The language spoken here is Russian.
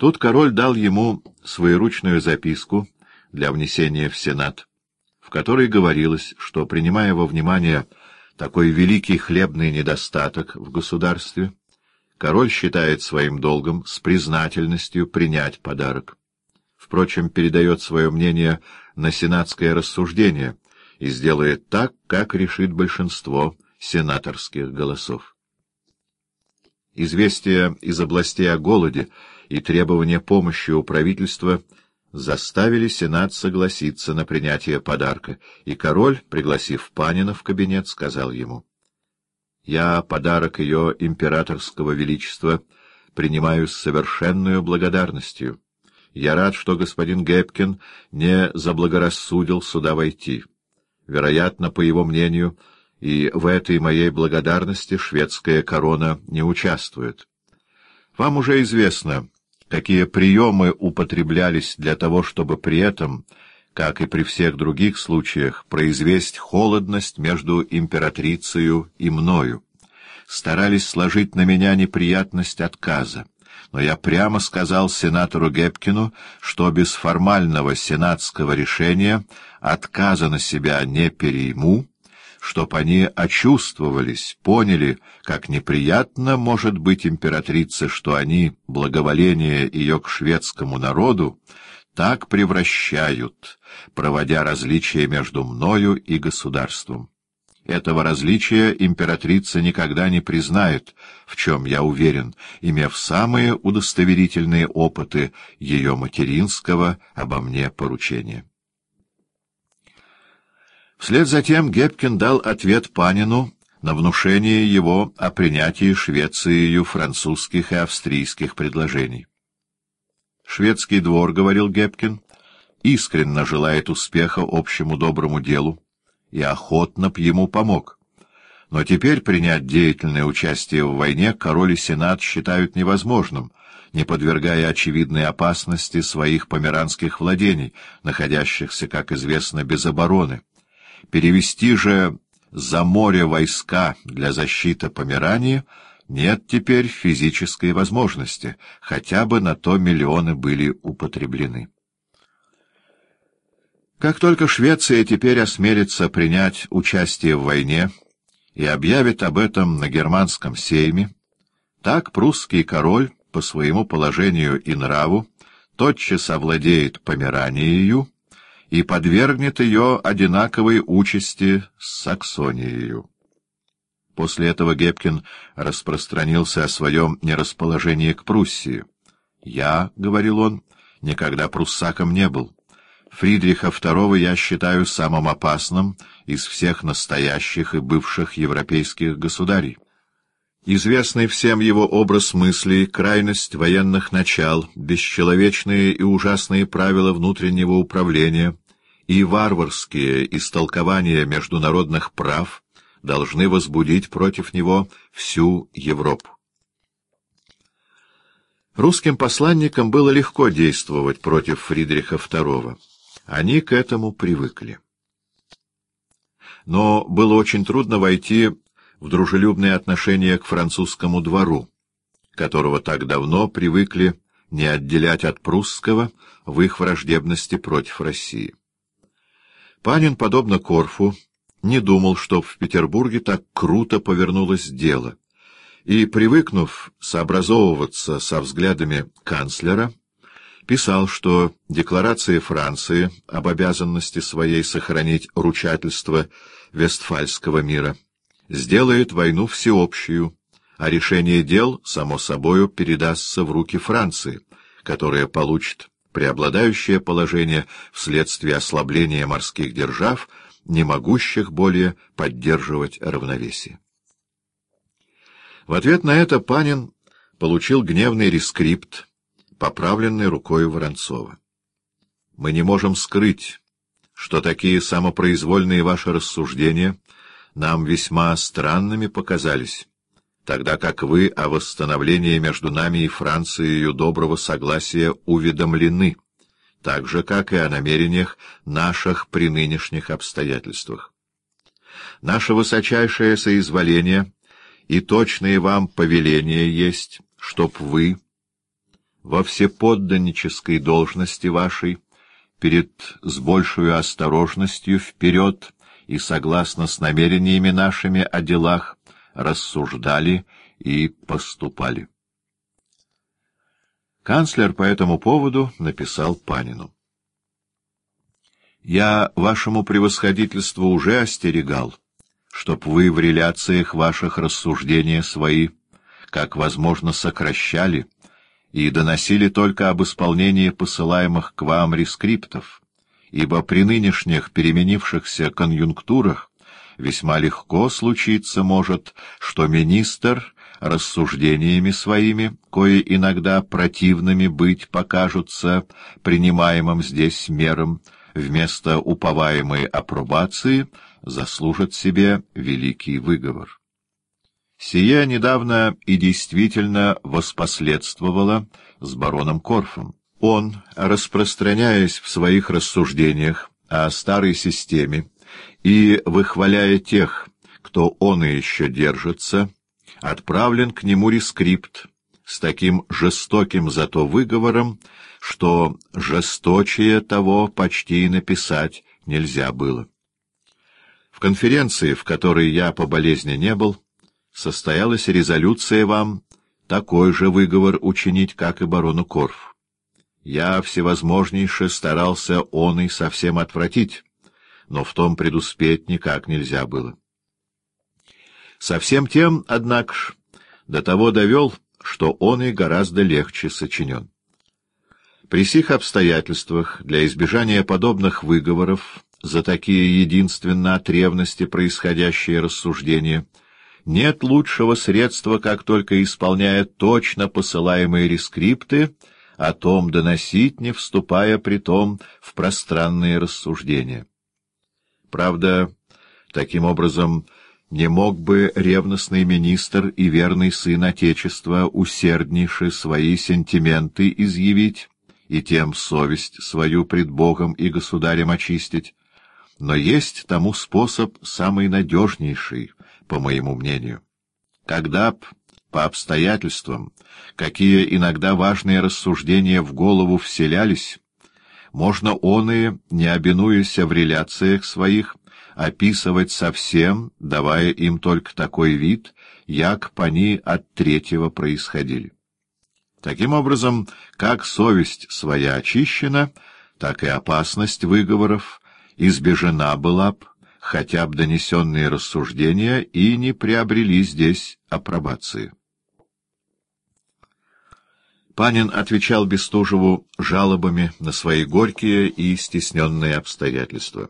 Тут король дал ему своеручную записку для внесения в Сенат, в которой говорилось, что, принимая во внимание такой великий хлебный недостаток в государстве, король считает своим долгом с признательностью принять подарок. Впрочем, передает свое мнение на сенатское рассуждение и сделает так, как решит большинство сенаторских голосов. Известия из областей о голоде и требования помощи у правительства заставили Сенат согласиться на принятие подарка, и король, пригласив Панина в кабинет, сказал ему, «Я подарок ее императорского величества принимаю с совершенной благодарностью. Я рад, что господин Гепкин не заблагорассудил сюда войти. Вероятно, по его мнению, и в этой моей благодарности шведская корона не участвует. Вам уже известно, какие приемы употреблялись для того, чтобы при этом, как и при всех других случаях, произвести холодность между императрицей и мною. Старались сложить на меня неприятность отказа но я прямо сказал сенатору Гепкину, что без формального сенатского решения отказа на себя не перейму, чтоб они очувствовались, поняли, как неприятно может быть императрице, что они, благоволение ее к шведскому народу, так превращают, проводя различия между мною и государством. Этого различия императрица никогда не признает, в чем я уверен, имев самые удостоверительные опыты ее материнского обо мне поручения. Вслед за тем Гепкин дал ответ Панину на внушение его о принятии Швецией французских и австрийских предложений. «Шведский двор, — говорил Гепкин, — искренне желает успеха общему доброму делу, и охотно б ему помог. Но теперь принять деятельное участие в войне король и сенат считают невозможным, не подвергая очевидной опасности своих померанских владений, находящихся, как известно, без обороны. Перевести же за море войска для защиты Померании нет теперь физической возможности, хотя бы на то миллионы были употреблены. Как только Швеция теперь осмелится принять участие в войне и объявит об этом на германском сейме, так прусский король по своему положению и нраву тотчас овладеет Померанией и подвергнет ее одинаковой участи с Саксонией. После этого Гепкин распространился о своем нерасположении к Пруссии. «Я, — говорил он, — никогда пруссаком не был». Фридриха II я считаю самым опасным из всех настоящих и бывших европейских государей. Известный всем его образ мыслей, крайность военных начал, бесчеловечные и ужасные правила внутреннего управления и варварские истолкования международных прав должны возбудить против него всю Европу. Русским посланникам было легко действовать против Фридриха II. Они к этому привыкли. Но было очень трудно войти в дружелюбные отношения к французскому двору, которого так давно привыкли не отделять от прусского в их враждебности против России. Панин, подобно Корфу, не думал, что в Петербурге так круто повернулось дело, и, привыкнув сообразовываться со взглядами канцлера, писал, что декларация Франции об обязанности своей сохранить ручательство Вестфальского мира сделает войну всеобщую, а решение дел, само собою, передастся в руки Франции, которая получит преобладающее положение вследствие ослабления морских держав, не могущих более поддерживать равновесие. В ответ на это Панин получил гневный рескрипт поправленной рукой Воронцова. Мы не можем скрыть, что такие самопроизвольные ваши рассуждения нам весьма странными показались, тогда как вы о восстановлении между нами и Францией ее доброго согласия уведомлены, так же, как и о намерениях наших при нынешних обстоятельствах. Наше высочайшее соизволение и точные вам повеления есть, чтоб вы во всеподданнической должности вашей, перед с большей осторожностью вперед и согласно с намерениями нашими о делах рассуждали и поступали. Канцлер по этому поводу написал Панину. «Я вашему превосходительству уже остерегал, чтоб вы в реляциях ваших рассуждения свои, как возможно, сокращали и доносили только об исполнении посылаемых к вам рескриптов, ибо при нынешних переменившихся конъюнктурах весьма легко случиться может, что министр рассуждениями своими, кое иногда противными быть покажутся принимаемым здесь мерам, вместо уповаемой апробации заслужит себе великий выговор. Сие недавно и действительно воспоследствовало с бароном Корфом. Он, распространяясь в своих рассуждениях о старой системе и выхваляя тех, кто он и еще держится, отправлен к нему рескрипт с таким жестоким зато выговором, что жесточее того почти и написать нельзя было. В конференции, в которой я по болезни не был, состоялась резолюция вам такой же выговор учинить, как и барону Корф. Я всевозможнейше старался он и совсем отвратить, но в том предуспеть никак нельзя было. Совсем тем, однако ж, до того довел, что он и гораздо легче сочинен. При сих обстоятельствах, для избежания подобных выговоров, за такие единственно от ревности происходящие рассуждения, нет лучшего средства, как только исполняя точно посылаемые рескрипты, о том доносить, не вступая при том в пространные рассуждения. Правда, таким образом не мог бы ревностный министр и верный сын Отечества усерднейше свои сентименты изъявить и тем совесть свою пред Богом и государем очистить, но есть тому способ самый надежнейший, по моему мнению. Когда б по обстоятельствам, какие иногда важные рассуждения в голову вселялись, можно он и, не обинуясь в реляциях своих, описывать совсем, давая им только такой вид, як они от третьего происходили. Таким образом, как совесть своя очищена, так и опасность выговоров избежена была б, хотя б донесенные рассуждения и не приобрели здесь апробации. Панин отвечал Бестужеву жалобами на свои горькие и стесненные обстоятельства.